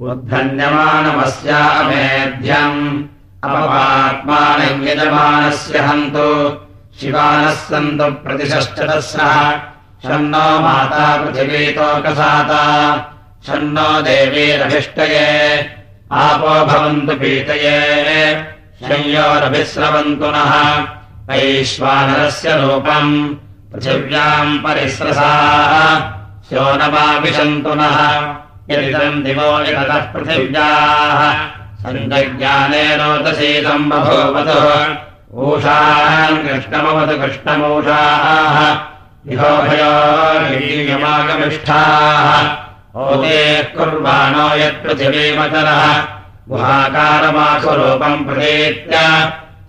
उद्धन्यमानमस्यामेध्यम् अपपात्मानम् यजमानस्य हन्तु शिवानः सन्तु प्रतिषश्चतस्रः शन्नो माता पृथिवीतोकसाता शन्नो देवीरभिष्टये आपो भवन्तु पीतये। संयोरभिस्रवन्तु नः। वैश्वानरस्य रूपम् पृथिव्याम् परिस्रसाः। स्योनमाविशन्तु नः यदिदम् दिवो यतः पृथिव्याः। सञ्जज्ञानेनोदशीतम् बभूवतु। ऊषाम् कृष्णमवतु कृष्णमूषाः। कुर्वाणो यत्पृथिवीमचरः गुहाकारमासुरूपम् प्रतीत्य।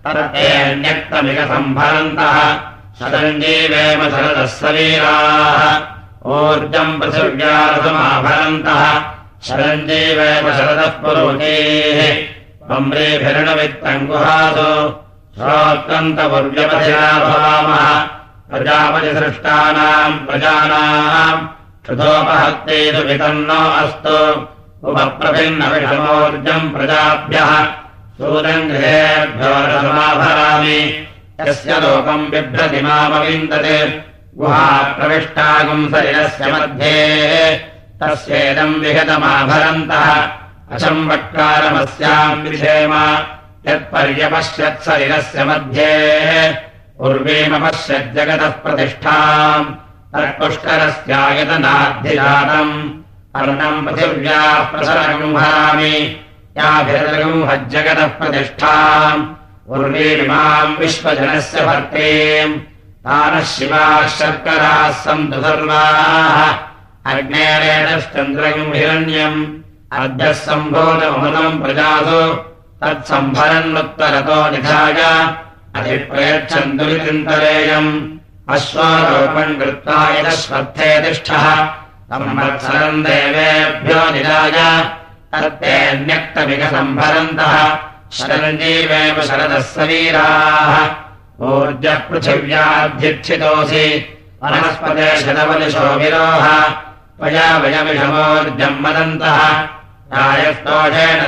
तर्तेऽन्यक्तमिकसम्भरन्तः शरञ्जीवेम शरदः शरीराः ऊर्जम् पृथिव्यारथमाभरन्तः शरञ्जीवेम शरदः पुरोचेः वम्रेभिरणवित्तङ्गुहासु श्रोत्कन्तपुर्यपथिना भवामः प्रजापतिसृष्टानाम् प्रजानाम् क्षुतोपहत्तेषु वितन्नो अस्तु उपप्रभिन्नविषमोर्जम् प्रजाभ्यः सूरम् गृहेभ्यो रसमाभरामि यस्य लोकम् बिभ्रति मामविन्दते गुहा प्रविष्टागुम् शरीरस्य मध्ये। तस्येदम् विहतमाभरन्तः। अशम्वट्कारमस्याम् विषेम यत्पर्यपश्यत्शरीरस्य मध्ये। उर्वीमपश्यज्जगतः प्रतिष्ठाम्। तत्पुष्करस्यायतनाद्धिजातम् अर्णम् पृथिव्याः प्रसरगम् हरामि हज्जगतः प्रतिष्ठाम्। उर्वीमिमाम् विश्वजनस्य भर्तीम् तानः शिवाः शर्कराः सन्तु सर्वाः हिरण्यम् अद्यः सम्भूतमृतम् प्रजासु। तत्सम्भरन्नुत्तरतो निधाय। अधिप्रयच्छन्तु चिन्तरेयम् अश्वारोपम् कृत्वा यदश्वर्थे तिष्ठः। संवत्सरम् देवेभ्यो निराय तत्तेऽन्यक्तमिकसम्भरन्तः शरञ्जीवेव शरदः शरीराः ऊर्जः वनस्पते शतवलिशो विरोह त्वया वयमिषमोर्जम् वदन्तः। गायस्तोषेण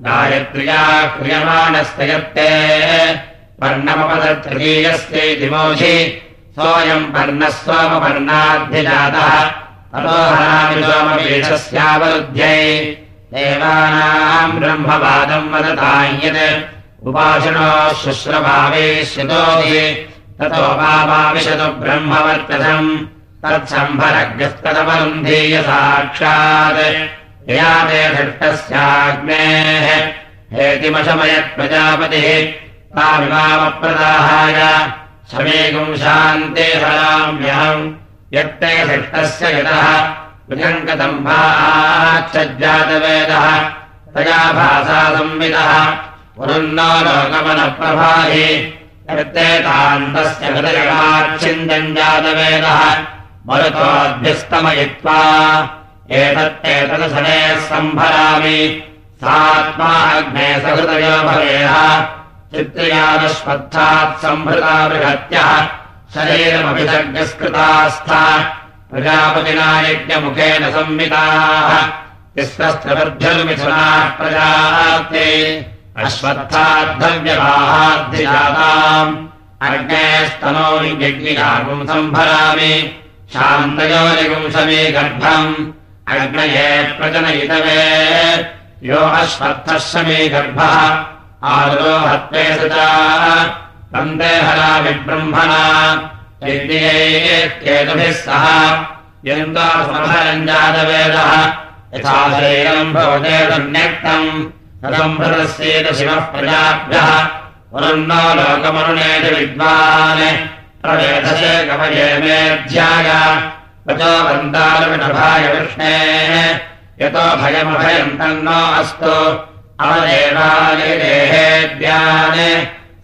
गायत्र्या क्रियमाणस्य यत्ते। पर्णमपदतृतीयस्यैति मोषि सोऽयम् पर्णः सोमपर्णाद्धिजातः। ततोहरामि सोमपीठस्यावरुध्यै देवानाम् ब्रह्मवादम् वदतायत् उपासनो शुश्रभावेश्यतोऽसि ततो मामाविशतु ब्रह्मवर्तथम् तत्सम्भरग्रस्तदवरुन्धीय साक्षात् यया ते धृष्टस्याग्नेः हेतिमशमयत्प्रजापतिः तामिमामप्रदाहाय समेकम् शान्ते हराम्यहम् यत्ते धृष्टस्य यतः विजङ्कदम्भाच्छज्जातवेदः तया भासा संविदः पुरुन्नो लोकमनप्रभाहि यत्ते तान्तस्य हृदयगाच्छिन्दम् जातवेदः मरुतोऽभ्यस्तमयित्वा एतत्तेतदसने सम्भरामि। सात्मा अग्ने सहृदयो भवेह। चित्तयादश्वत्थात् सम्भृता बृहत्यः। शरीरमभिसर्गस्कृतास्था प्रजापतिना यज्ञमुखेन संविताः तिस्रस्त्रवर्ध्यमिथुनाः प्रजाते अश्वत्थाद्धव्यवाहाद्धिजाताम् अग्नेस्तनो यज्ञिकागुम् सम्भरामि शान्तयोनिगुंसमी गर्भम्। अग्नये प्रजनयितवे। यो अश्वत्थः समी गर्भः आरोहत्वे सदा। तन्ते हरामि ब्रह्मणा यज्ञेत्येतुभिः सह। यन्तासमभरञ्जातवेदः यथा शरीरम् भवतेदन्यक्तम् तदम्भरस्येत शिवः प्रजाभ्यः। पुनर्नो लोकमरुणेषु विद्वान्। प्रवेधसे कवये मेऽध्याय वचो वन्दालविषभाय विष्णेः। यतो भयमभयम् तन्नो अस्तु। अवदेवानिदेहेद्यान्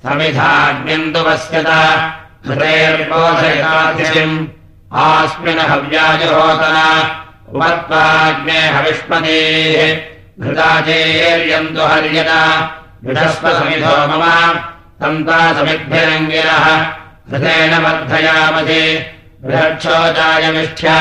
समिधाग्निन्दु पश्यत हृदयर्बोधयतातिथिम् आस्मिन् हव्याजुहोतन उपत्वाग्ने हविष्मतीः घृताचेर्यन्तु हर्यत विधस्वसमिधो मम। तन्ता समिद्भिरङ्गिरः। हृदेन वर्धयामसि। बृहक्षोचायमिष्ठ्या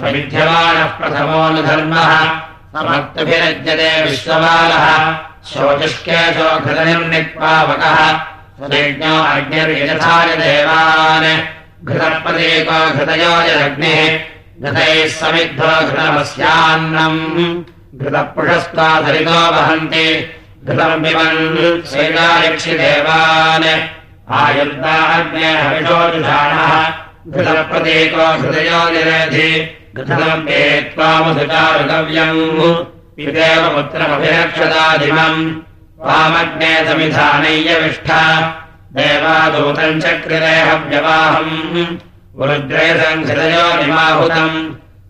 समिध्यमानः प्रथमो न धर्मः। समक्तभिरज्यते विश्वमालः शोचिष्केशो घृतनिर्निक्पावकः। सुनिज्ञो अग्निर्यथाय देवान् घृतप्रतीको घृतयोजरग्निः घृतैः समिद्धो घृतमस्यान्नम् घृतपुषस्त्वाधरितो वहन्ति। घृतम् पिबन् सेनायक्षिदेवान् आयुर्दाग्ने हविषोजुषाणः घृतप्रतीको घृतयोजरेधि घृतम् पे त्वामधुचारुकव्यम् पिदेव पुत्रमभिरक्षताधिमम् त्वामग्ने समिधानय्यविष्ठा देवादूतम् चक्रिरेहव्यवाहम् रुद्रे सङ्घृतयो निमाहुतम्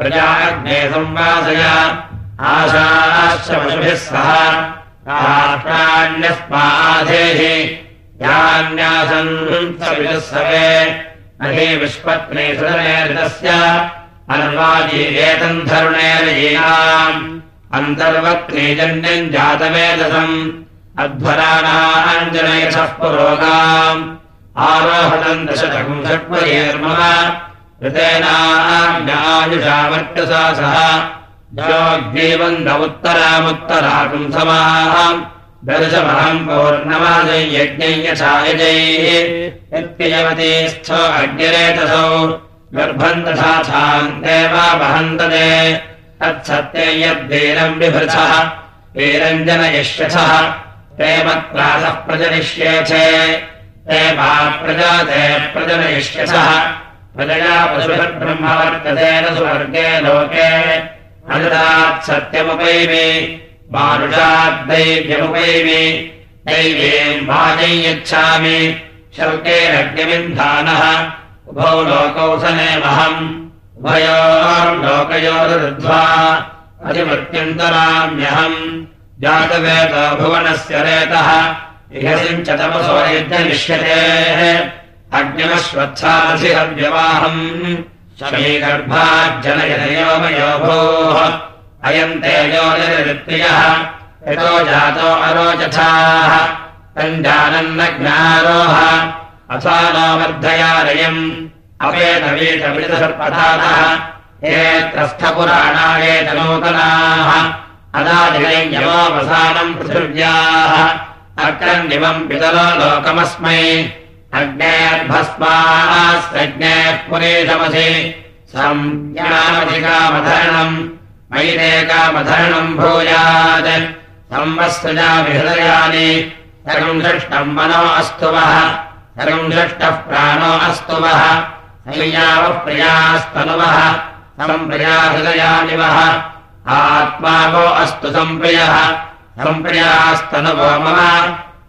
प्रजा अग्ने संवासय आशाश्चपशुभिः सह राष्ट्राण्यस्माधेहि यान्यासन् सविदुःसवे अहे विष्पत्ने सुरनेरितस्य अन्वाजीवेतम् धरुणेरयीनाम् अन्तर्वक्नेजन्यम् जातवेदसम्। अध्वराणाञ्जनयशः पुरोगाम्। दशतकम् षट्पयेर्मम ऋतेनाज्ञायुषावर्चसा सह जोग्जीवन्तमुत्तरामुत्तराकम् समाहम् दर्शमहम् पौर्णमाजयज्ञै यच्छायजैः स्थो अग्निरेतसौ। गर्भम् तथा छान्ते वा वहन्तते। तत्सत्ये यद्वीरम् वीरञ्जनयिष्यथः ते मत्प्रासः प्रजनिष्येथे। ते मा प्रजाते प्रजनयिष्यथः प्रजया पशुभिर्ब्रह्म वर्तते न सुवर्गे लोके। सत्यमुपैमि मानुषाद्दैव्यमुपैमि दैवीम् वाजै यच्छामि शौकेरग्निमिन्धानः उभौ लोकौ सनेमहम् उभयोर्लोकयोरुद्ध्वा अधिमृत्युन्तराम्यहम् जातवेदो भुवनस्य रेतः इहसिम् च यज्ञनिष्यते अग्निमश्वत्साधिहव्यवाहम् शमीगर्भाज्जनयनयोमयो भोः अयम् तेजोनिर्प्रियः यतो जातो अरोचथाः तम् जानन्नज्ञारोह असानो वर्धयारयम् अपेतवीतमृतसर्पथातः एत्रस्थपुराणायेत नूतनाः अदादिनयमोऽवसानम् पृथिव्याः। अक्रन्निमम् पितरो लोकमस्मै अग्नेर्भस्मास्त्रज्ञेः पुरेशमसि संज्ञामधिकामधरणम् मैरेकामधरणम् भूयात्। संवत्सृजामि हृदयानि सर्वम् षष्टम् मनो अस्तु वः सर्वम् षष्टः प्राणो अस्तु वः संयावः प्रियास्तनुवः। सम्प्रिया हृदयानि वः आत्मा वो अस्तु सम्प्रियः सम्प्रियास्तनुभो मम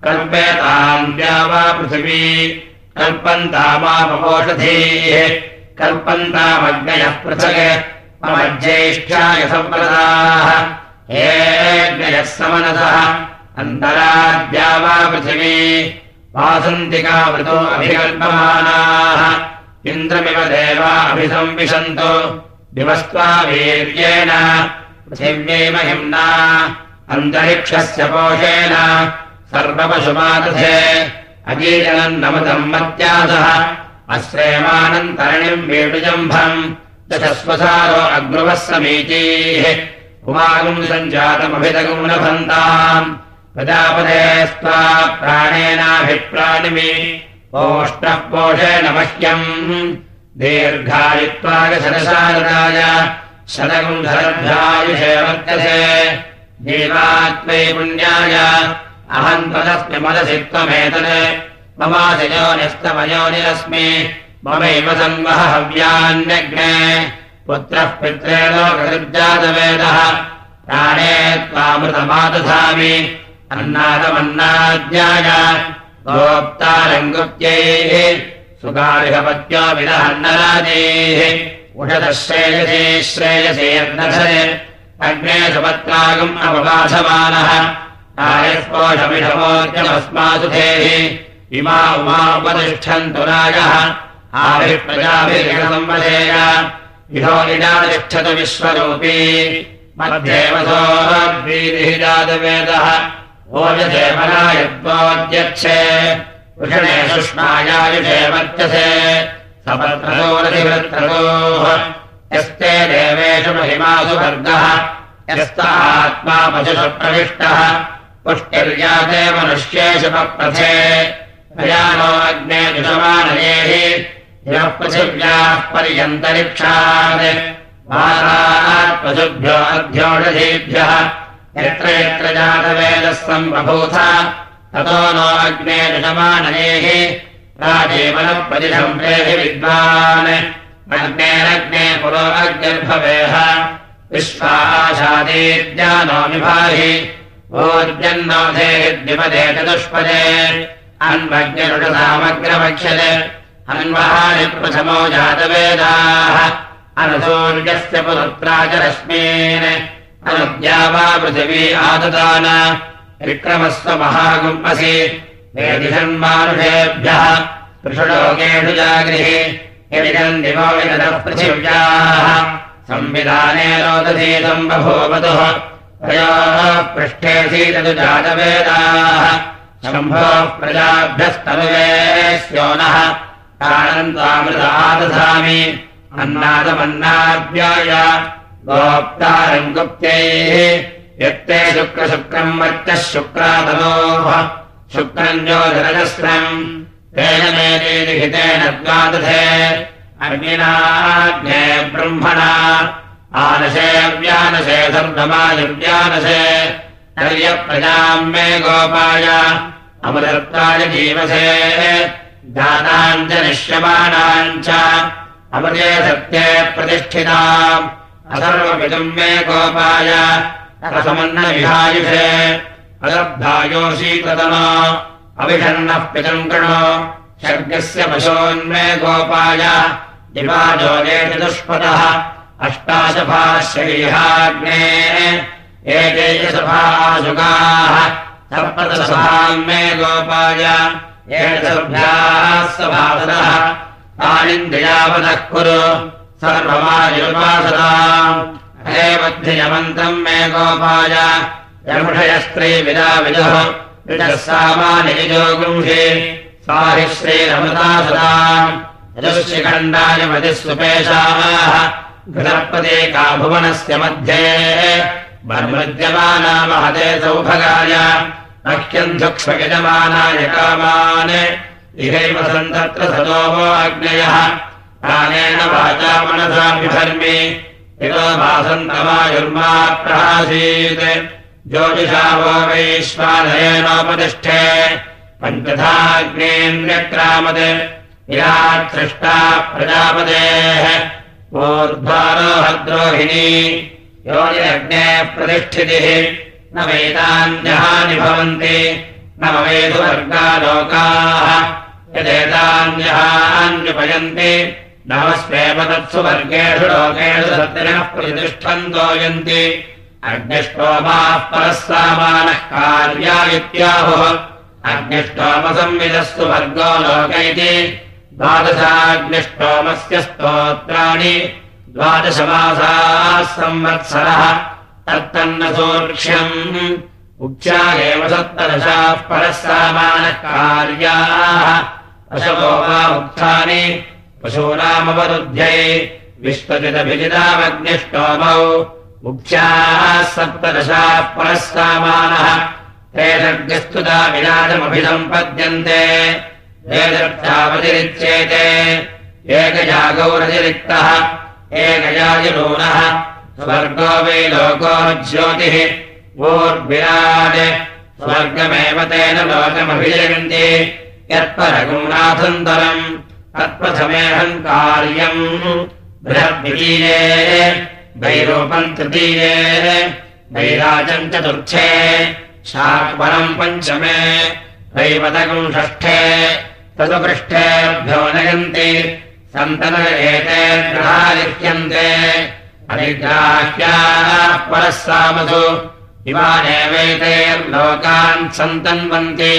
कल्पेताम् वा पृथिवी। कल्पन्तामापपोषधीः कल्पन्तामग्नयः पृथक्। मम ज्येष्ठाय सम्प्रदाः। हेऽग्नयः समनसः। अन्तराद्या वा पृथिवी। वासन्तिकावृतो अभिकल्पमानाः। इन्द्रमिव देवा अभिसंविशन्तु। दिवस्त्वा वीर्येण। पृथिव्यै महिम्ना। अन्तरिक्षस्य पोषेण सर्वपशुमादधे। अजीजनम् नमतम् मत्यासः। अश्रेमानन्तरणिम् वेणुजम्भम्। दशस्वसारो अग्नुवः समीचीः। पुमागुम् सञ्जातमभितगुम् लभन्ताम् प्रजापदे स्त्वा प्राणेनाभिप्राणिमि। पोष्णः पोषेण मह्यम्। दीर्घायुत्वागशरसारदाय। शतगुम् धरभ्यायुषे वर्तते। जीवात्मै पुण्याय अहम् त्वदस्मि मनसि त्वमेतत् ममाशयोनिस्तमयोनिरस्मि ममैव संवह हव्यान्यग्ने पुत्रः पित्रे लोककृजातवेदः प्राणे त्वामृतमादधामि। अन्नादमन्नाद्याय गोप्तारङ्गुप्त्यैः सुगारिहपत्यो विदहन्नराजेः। उषतः श्रेयसे श्रेयसे अग्ने सुपत्रागम् अपबाधमानः इमा उमा उपतिष्ठन्तु राजः। आविप्रजाभिर्गसंवधेय इहो इडातिष्ठतु विश्वरूपी। मध्येवसोद्वीतिः जातवेदः ओजदेवनायत्वोद्यच्छे वृषणे सुष्मायायुषे वर्चसे। सपत्रतोरधिवृत्रतोः। यस्ते देवेषु महिमासु वर्गः। यस्त आत्मा पशुषु प्रविष्टः पुष्टिर्याते मनुष्येषु पप्रथे। प्रयानो अग्ने जुषमानयेः यः पृथिव्याः पर्यन्तरिक्षात्। पशुभ्यो अध्योषधीभ्यः। यत्र यत्र जातवेदः सम्बभूथ ततो नो अग्ने जुषमानयेः राजीवनप्रतिशम् प्रेहि विद्वान्। अग्नेरग्ने पुरो अग्निर्भवेह। विश्वाशादीद्यानो विभाहि चतुष्पदे। अन्वज्ञरुषसामग्रमक्ष्यते अन्वहानि प्रथमो जातवेदाः। अनुसूर्यस्य पुरुत्रा च रश्मीन् अनुद्या वा पृथिवी आददान विक्रमस्व महागुम्पसि वेदिषन्मानुषेभ्यः पृषुलोकेषु जागृः यदिदम् दिवो विदतः पृथिव्याः। संविधाने रोदधीतम् बभूवतुः तयोः पृष्ठे सीततु जातवेदाः शम्भोः प्रजाभ्यस्तनुवे स्योनः कानन्तामृतादधामि अन्नादमन्नाभ्याय गोप्तारम् गुप्त्यैः। यत्ते शुक्रशुक्रम् मत्यः शुक्रादनोः। शुक्रम् ज्योतिरजस्रम्। तेन मेते लिखितेन द्वादधे। अग्निनाग्ने ब्रह्मणा आनशे व्यानशे सर्वमायुव्यानशे। तर्यप्रजाम् मे गोपाय अमृताय जीवसे। जाताम् च निश्यमाणाम् च अमृते सत्ये प्रतिष्ठिताम्। अथर्वपितुम् मे गोपाय रसमन्नविहायुषे। अदर्भायोऽशीततनो अविषण्णः पितम् कृणो। शर्गस्य पशोन्मे गोपाय दिवाजोगे चतुष्पदः अष्टाशफाः शरीहाग्ने एके सभासुगाः सप्तसभाम् मे गोपाय एतभ्याः सभासदः तानिन्द्रियावदः कुरु मध्ययमन्तम् मे गोपाय यमुषयस्त्रीविदा विदुः विदः सामानिजो गुंषि सा हि श्रीरमृता सदाम् यजुश्रिखण्डाय मतिः सुपेशाः घृतप्रतीका भुवनस्य मध्ये। महते सौभगाय मह्यम् धुक्ष्मयजमानाय कामान्। इहैव सन्तत्र सदोमो अग्नयः। प्राणेन वाचा मनसा प्रहासीत् ज्योतिषा वैश्वानयेनोपतिष्ठे। पञ्चधाग्नेन्द्रक्रामत् विरात्सृष्टा प्रजापतेः ऊर्ध्वारोहद्रोहिणी योनिरग्ने प्रतिष्ठितिः न वेदान्यहानि भवन्ति न मवेदुवर्गालोकाः यदेतान्यहान्युपयन्ति नमस्वेव तत्सु वर्गेषु लोकेषु सत्रिणः प्रतिष्ठन्तो यन्ति अग्निष्टोमाः परः सामानः कार्या इत्याहुः अग्निष्टोमसंविदस्तु वर्गो लोक इति द्वादशाग्निष्टोमस्य स्तोत्राणि द्वादशमासाः संवत्सरः तत्तन्न सूक्ष्यम् उच्चा एव सप्तदशाः परः सामानः कार्याः पशवो वा उक्तानि पशूनामवरुध्यै विश्वजितभिजितामग्निष्टोमौ मुख्याः सप्तदशाः परः सामानः ते सर्गस्तुता विराजमभिसम्पद्यन्ते वेदर्थावतिरिच्येते। एकजागौरतिरिक्तः स्वर्गो वै लोको ज्योतिः स्वर्गमेव तेन लोकमभिजयन्ति। यत्परगुणाथन्तरम् तत्प्रथमेऽहम् कार्यम्। बृहद्वितीये वैरूपम् तृतीये वैराजम् चतुर्थे शाक्परम् पञ्चमे वैवतकम् षष्ठे तदुपृष्ठेभ्यो नयन्ति। सन्तन एते ग्रहालिख्यन्ते अधिग्राह्याः परः सामधु इमानेवैतेर्लोकान् सन्तन्वन्ति।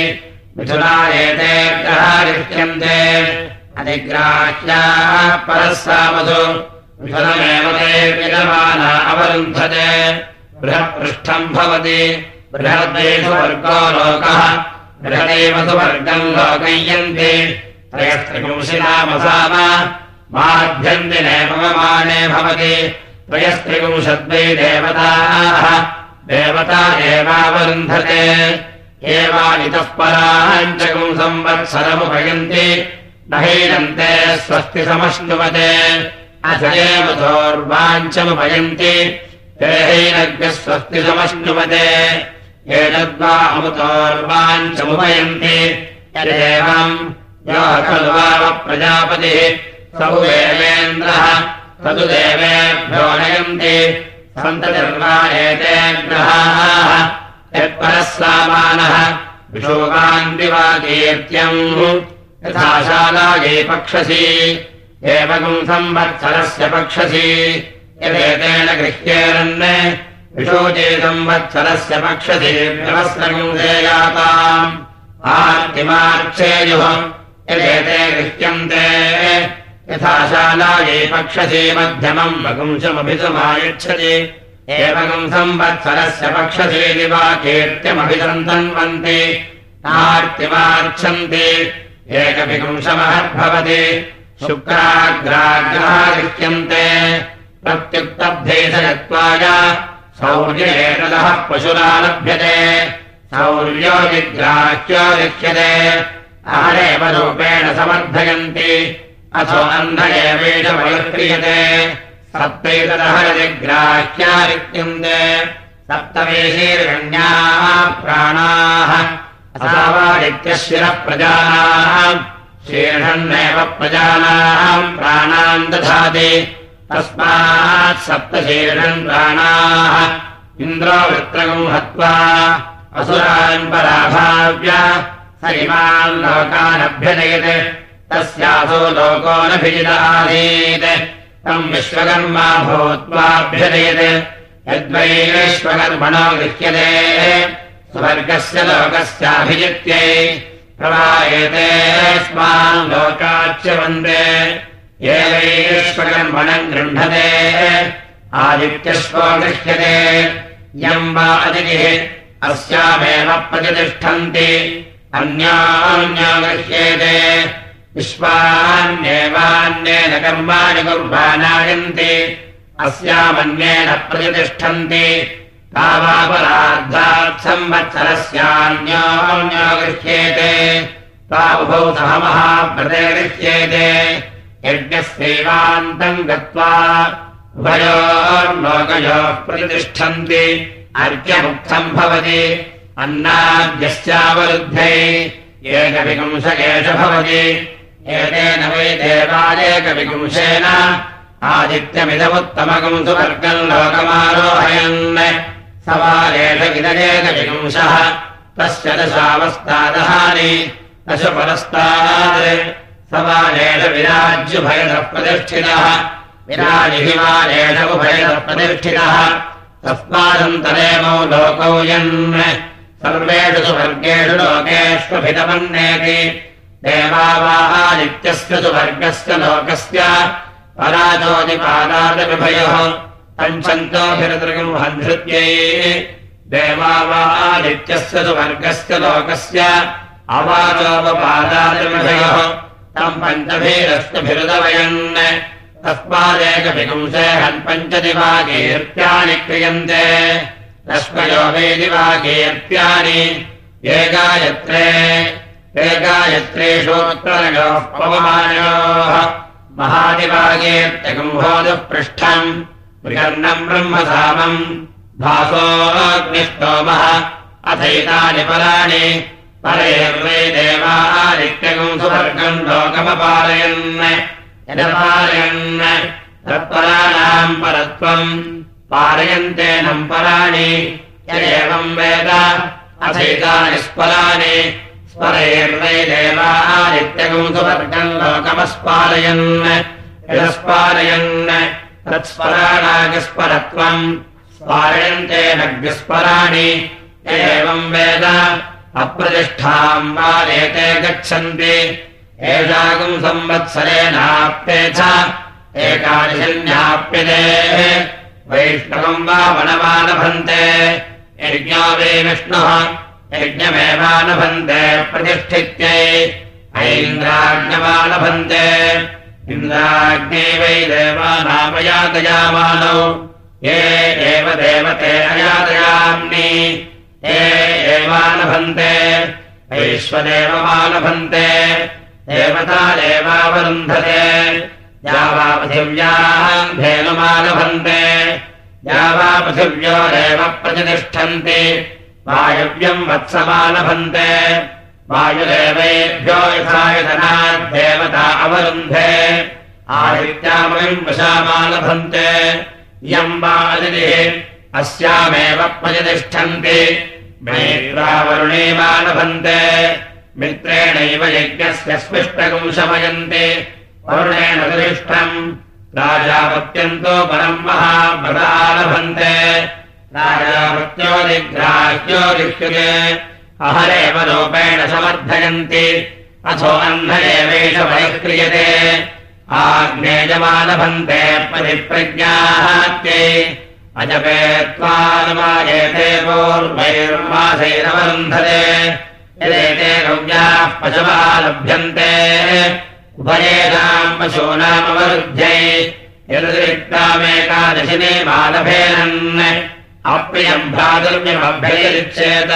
मिथुना एते ग्रहालिख्यन्ते अधिग्राह्याः परः सामधु मिथुनमेव ते विलमाना अवरुन्धते। बृहत्पृष्ठम् भवति। बृहद्देषु वर्गो लोकः बृहदेव तु वर्गम् लोकय्यन्ति त्रयस्त्रिपुंशिनामसाम माभ्यन्तिनेपमाने भवति। त्रयस्त्रिपुंशद्वै देवताः। देवता एवावरुन्धते। एवानितः पराञ्चकुम् संवत्सरमुपयन्ति। न हैनन्ते स्वस्ति समश्नुवते। अथ एव दौर्वाञ्चमुपयन्ति ते हैनज्ञः स्वस्ति समश्नुवते एतद्वा अमुतोर्वाञ्चमुपयन्ति यदेवम् यो खलु वाव प्रजापतिः सौ देवेन्द्रः तदु देवेभ्यो नयन्ति। सन्ततिर्वा एते ग्रहाः यत्परः सामानः विशोकान्ति वा कीर्त्यम् यथा शालायै पक्षसि एवम् संवत्सरस्य पक्षसि। यदेतेन गृह्येरन् विशोचे संवत्सरस्य पक्षसि देयाताम् आर्तिमार्चेयुः यदेते गृह्यन्ते यथा शालायै पक्षसे मध्यमम् वगुंशमभिसमायच्छति एवम् संवत्सरस्य पक्षसेति वा कीर्त्यमभिसन्तन्वन्ति नार्तिमार्च्छन्ति एकविपुंशमहद्भवति शुक्राग्राग्रहा गृह्यन्ते प्रत्युक्तब्धेशयत्वाय सौर्येतदः पशुना लभ्यते सौर्यो विग्राह्यो लिख्यते अहरेव रूपेण समर्थयन्ति। अथो अन्ध एवेष वयक्रियते सप्तैतदहरदिग्राह्यालिख्यन्ते सप्तवेशीर्गण्याः प्राणाः। अथावादित्यशिरः प्रजानाः शीर्षन्नेव प्रजानाम् प्राणान् दधाति तस्मात् सप्तशीर्षन् प्राणाः इन्द्रो वृत्रगम् हत्वा असुरान् पराभाव्य स इमान् लोकानभ्यजयत्। तस्यासो नभिजिदासीत् तम् विश्वकर्मा भूत्वाभ्यजयत्। यद्वैश्वकर्मणो गृह्यते। स्वर्गस्य लोकस्याभिजित्यै प्रवायतेऽस्मान् लोकाच्च वन्दे ये वैश्वकर्मणम् गृह्णते आदित्यश्वो गृह्यते यम् वा अतिथिः अस्यामेव प्रतिष्ठन्ति अन्यान्या गृह्येते विश्वान्येवान्येन कर्माणि कुर्वाणायन्ति अस्यामन्येन प्रतिष्ठन्ति तावापरार्धात् संवत्सरस्यान्योन्यो गृह्येते तावुभौ सह महाव्रते गृह्येते यज्ञस्यैवान्तम् गत्वा उभयोर्लोकयोः प्रतिष्ठन्ति। अर्घ्यमुक्तम् भवति। अन्नाद्यस्यावरुद्धै एकविपुंशकेश भवति। एतेन वै देवालेकविपुंशेन आदित्यमिदमुत्तमकम् सुवर्गम् लोकमारोहयन् सवालेष इदरेकविपुंशः तस्य दशावस्तादहानि दशपरस्तात् सवालेष विराज्युभयदः प्रतिष्ठितः विराजिभिमानेष उभयदः प्रतिष्ठितः तस्मादन्तरेमौ लोकौ यन् सर्वेषु सुवर्गेषु लोकेष्वभितमन्नेति देवावादित्यस्य सुवर्गस्य लोकस्य। पराचोदिपादादविभयोः पञ्चन्तोभिरतृगम् हन्धृत्यै देवावादित्यस्य सुवर्गस्य लोकस्य। अवाचोपपादादिविभयोः तम् पञ्चभिरस्तभिरुदवयन् तस्मादेकविपुंसे हन्पञ्चदिवाकीर्त्यानि क्रियन्ते। रश्मयो वै दिवाकीर्त्यानि एकायत्रे एकायत्रेषोत्तरयोः पवमानयोः। महादिवाकीर्त्यगुम्भोदः पृष्ठम् विकर्णम् ब्रह्मधामम्। भासोऽग्निष्टोमः अथैतानि पराणि परेर्वै देवादित्यगुम् सुवर्गम् लोकमपालयन् यदपालयन् तत्पराणाम् परत्वम् पालयन्तेनम् पराणि यदेवम् वेद अथैतानि स्पराणि स्मरैर्वै देवादित्यगुंसुवर्गम् लोकमस्पालयन् यस्पालयन् तत्स्मराणागस्परत्वम् स्पालयन्ते नग्स्मराणि एवम् वेद अप्रतिष्ठाम् वा एते गच्छन्ति। एषागुम् संवत्सरेणाप्ये च एकादशन्याप्यते। वैष्णवम् वा वनमानभन्ते। यज्ञो वे विष्णुः यज्ञमेवानभन्ते प्रतिष्ठित्यै। ऐन्द्राज्ञमानभन्ते इन्द्राज्ञै वै देवानामयातयामानौ ये एव देवते अयातयाम्नि ये एवानभन्ते वैश्वदेवमानभन्ते। देवतादेवावरुन्धते या वा पृथिव्याः धेनुमानभन्ते। या वा पृथिव्योरेव प्रतिष्ठन्ति वायव्यम् वत्समानभन्ते वायुदेवेभ्यो यथायतनाद्देवता अवरुन्धे। आदित्यामयम् वशामालभन्ते इयम् वा अतिथिः अस्यामेव प्रतिष्ठन्ति मेत्रावरुणेवालभन्ते मित्रेणैव यज्ञस्य स्पृष्टकम् शमयन्ति वरुणेन दृष्टम् राजापत्यन्तो परम् महाभृतालभन्ते राजापत्योदिग्राह्यो दृश्यते अहरेव रूपेण समर्थयन्ति। अथो अह्न एवेष वैक्रियते आग्नेयमालभन्ते परिप्रज्ञात्यै अजपे त्वानुमायेते पूर्वैर्मासैरवरुन्धते। यदेते गव्याः पशवः लभ्यन्ते। उभयेनाम् पशूनामवरुद्ध्यै यदतिरिक्तामेकादशिने मालभेनन्। अप्रियम् भ्रातुर्यमभ्ययच्छेत।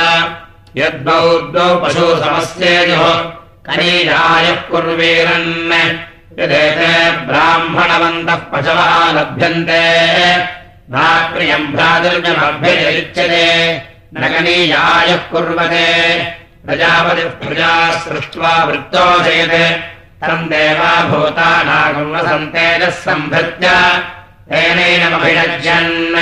यद्बौद्धौ पशु समस्येयुः कनीरायः कुर्वीरन्। यदेते ब्राह्मणवन्तः पशवः लभ्यन्ते नाप्रियम् भ्रातुर्यमभ्ययच्छते न कनीयायः कुर्वते। प्रजापतिः प्रजा सृष्ट्वा वृत्तोषयत् तम् देवा भूतानागम् वसन्तेजः सम्भृत्य तेनैनमभिषज्यन्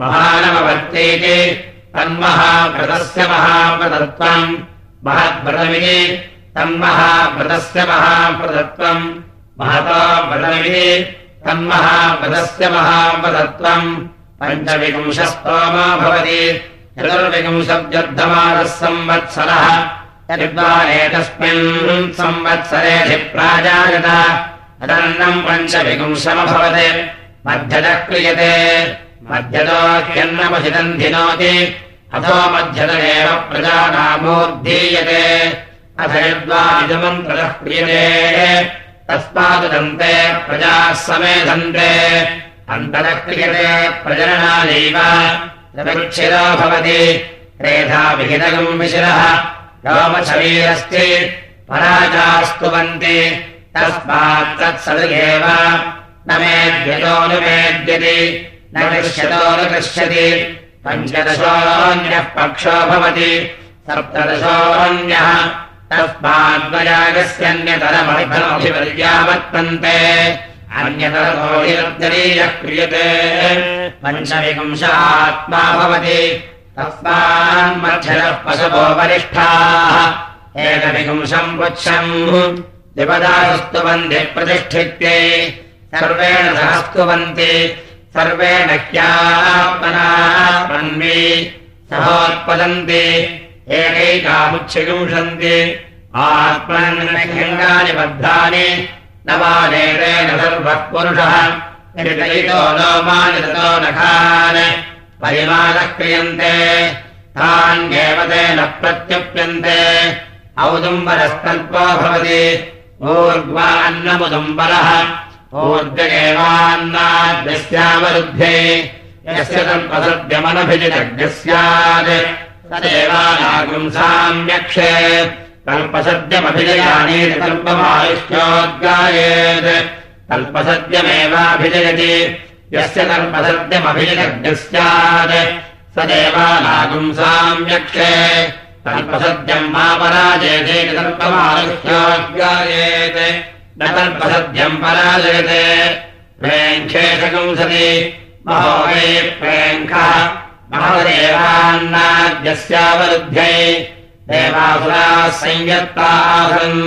महानमवर्तीति। तन्महाव्रतस्य महाव्रतत्वम्। महद्व्रतमिति। तन्महाव्रतस्य महाव्रतत्वम्। महतो व्रतमिति तन्महाव्रतस्य महाव्रतत्वम् पञ्चविंशस्तोमो भवति चतुर्विंशद्युद्धमानः संवत्सरः यद्वानेतस्मिन् संवत्सरेऽधिप्राजायत तदन्नम् पञ्चविंशमभवत्। मध्यतः क्रियते। मध्यतो ह्यन्नमहितम् धिनोति अथो मध्यत एव प्रजानामोद्धीयते अथ यद्वानिजमन्त्रतः क्रियते तस्मादन्ते प्रजाः समेधन्ते। अन्तरः क्रियते योमशरीरस्ति पराजास्तुवन्ति तस्मात् तत्सदृगेव। न मेद्यतोऽनुमेद्यति न दृश्यतो न दृश्यति। पञ्चदशोऽन्यः पक्षो भवति। सप्तदशोऽन्यः तस्माद्वयागस्यन्यतरमभिपर्यावर्तन्ते अन्यतरतोऽयः क्रियते पञ्चविंशात्मा भवति। तस्मान्मध्यरः पशवो वरिष्ठाः। एकविपुंशम् पुच्छम्। विपदास्तुवन्ति प्रतिष्ठित्यै। सर्वेण सहस्तुवन्ति सर्वेण ह्यात्मनान्वी सहोत्पदन्ति एकैकामुच्छिगुंसन्ति। आत्मनङ्गानि बद्धानि न मानेतेन सर्वः पुरुषः लोमानि ततो नखान् परिमाणः क्रियन्ते। तान्येव तेन प्रत्युप्यन्ते। औदुम्बरस्तल्पो भवति। ऊर्ध्वान्नमुदुम्बरः ऊर्ध्वगेवान्नाद्यस्यावरुध्ये यस्य तल्पसद्यमनभिजितज्ञः स्यात् तदेवानागुंसाम्यक्षे कल्पसद्यमभिजयानि कल्पमायुष्योद्गायेत्। कल्पसद्यमेवाभिजयति। यस्य कल्पसद्यमभिजयज्ञः स्यात् स देवानागुंसाम्यक्षे कल्पसद्यम् मा पराजयते कल्पमायुष्योद्गायेत्। न कल्पसद्यम् पराजयते। प्रेङ्खेशकंसति महो वै प्रेङ्खः महदेवान्नाद्यस्यावरुध्यै देवासुराः संयत्तासन्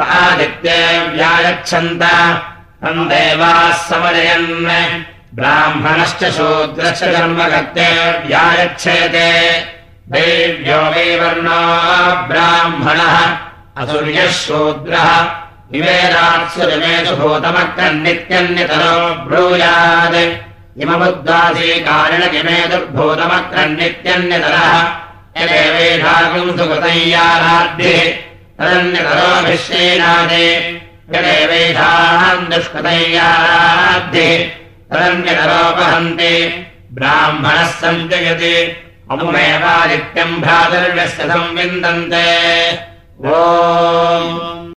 आदित्ये व्यायच्छन्त तम् देवाः समजयन् ब्राह्मणश्च शूद्रश्च कर्मकर्ते व्यायच्छेते देव्यो वै वर्णो ब्राह्मणः असुर्यः शूद्रः विवेदात्सुरमेषु भूतमक्रन्नित्यन्यतरो ब्रूयात् इममुद्वासीकारिण किमेतुर्भूतमक्रन्नित्यन्यतरः यदेवेषाकम् सुकृतय्याराद्भिः तदन्यतरोभिश्रेणादे यदेवेषाम् दुष्कृतय्याराद्भिः तदन्यतरोपहन्ति। ब्राह्मणः सञ्जयति अमुमेवादित्यम् भ्रातर्व्यस्य संविन्दन्ते। ओ